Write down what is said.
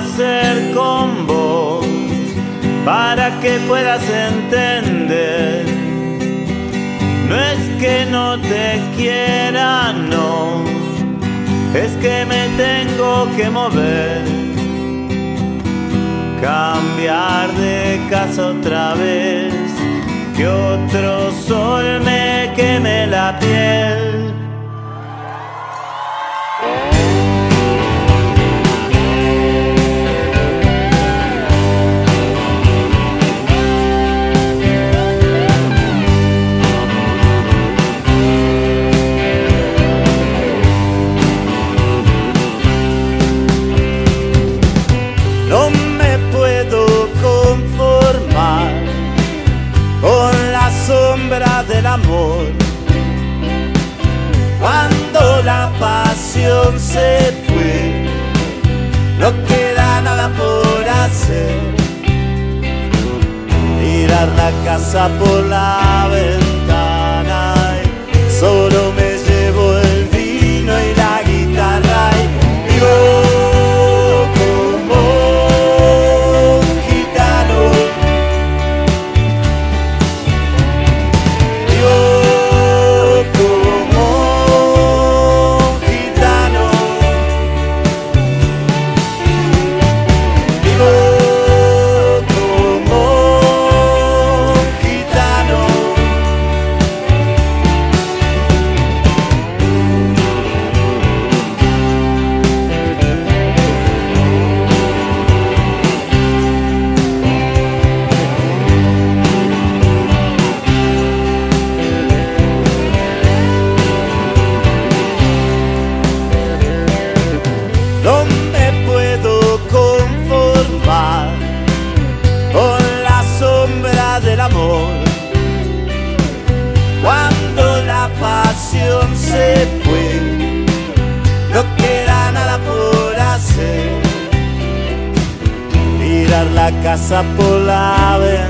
hacer con vos para que puedas entender. No es que no te quiera, no, es que me tengo que mover. Cambiar de casa otra vez, que otro sol Cuando la pasión se fue, no queda nada por hacer. Mirar la casa por la ventana Cuando la pasión se fue, no queda nada por hacer. Mirar la casa por la ventana